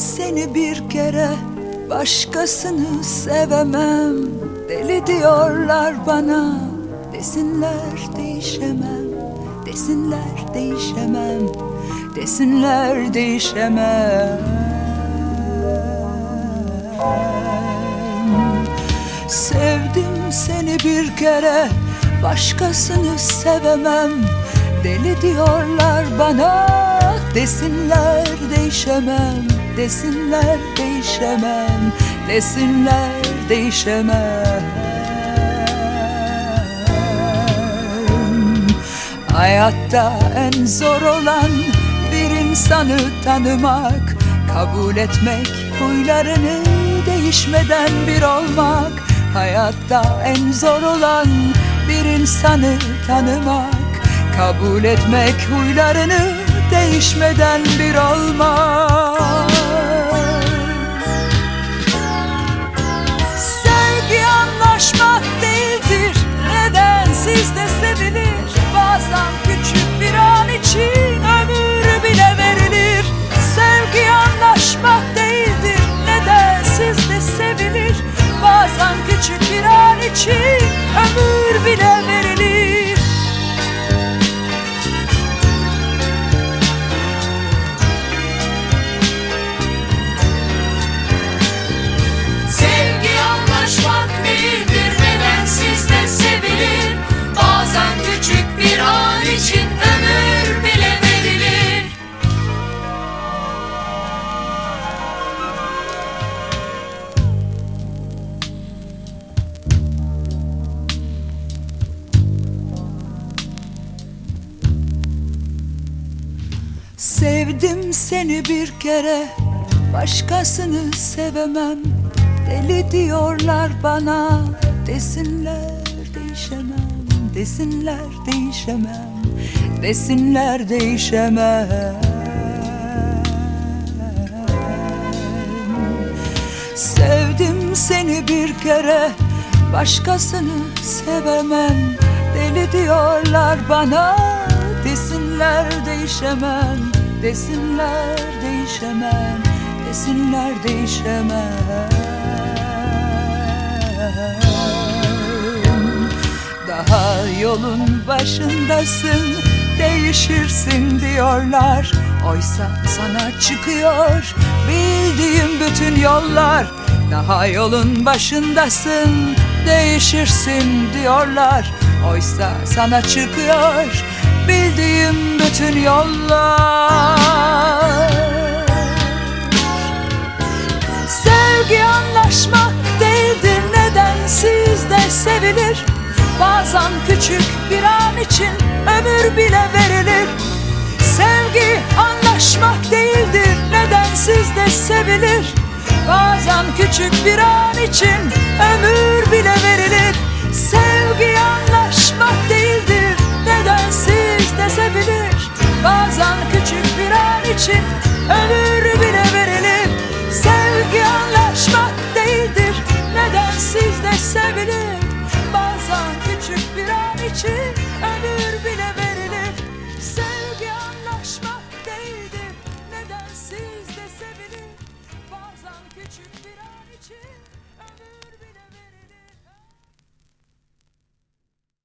seni bir kere Başkasını sevemem. Deli diyorlar bana Desinler değişemem Desinler değişemem Desinler değişemem. Sevdim seni bir kere Başkasını sevemem. Deli diyorlar bana Desinler değişemem Desinler değişemem Desinler değişemem. Hayatta en zor olan bir insanı tanımak Kabul etmek, huylarını değişmeden bir olmak. Hayatta en zor olan bir insanı tanımak Kabul etmek, huylarını değişmeden bir olmak ömür bile Sevdim seni bir kere Başkasını sevemem. Deli diyorlar bana Desinler değişemem Desinler değişemem Desinler değişemem. Sevdim seni bir kere Başkasını sevemem. Deli diyorlar bana Desinler değişemem Desinler değişemem Desinler değişemem. Daha yolun başındasın Değişirsin diyorlar. Oysa sana çıkıyor Bildiğim bütün yollar. Daha yolun başındasın Değişirsin diyorlar. Oysa sana çıkıyor Bildiğim bütün yollar. Sevgi anlaşmak değildir neden sizde sevilir? Bazen küçük bir an için ömür bile verilir. Sevgi anlaşmak değildir neden sizde sevilir? Bazen küçük bir an için ömür bile verilir için ömür bile verilir. Sevgi anlaşmak değildir. Neden sizde sevilir? Bazen küçük bir an için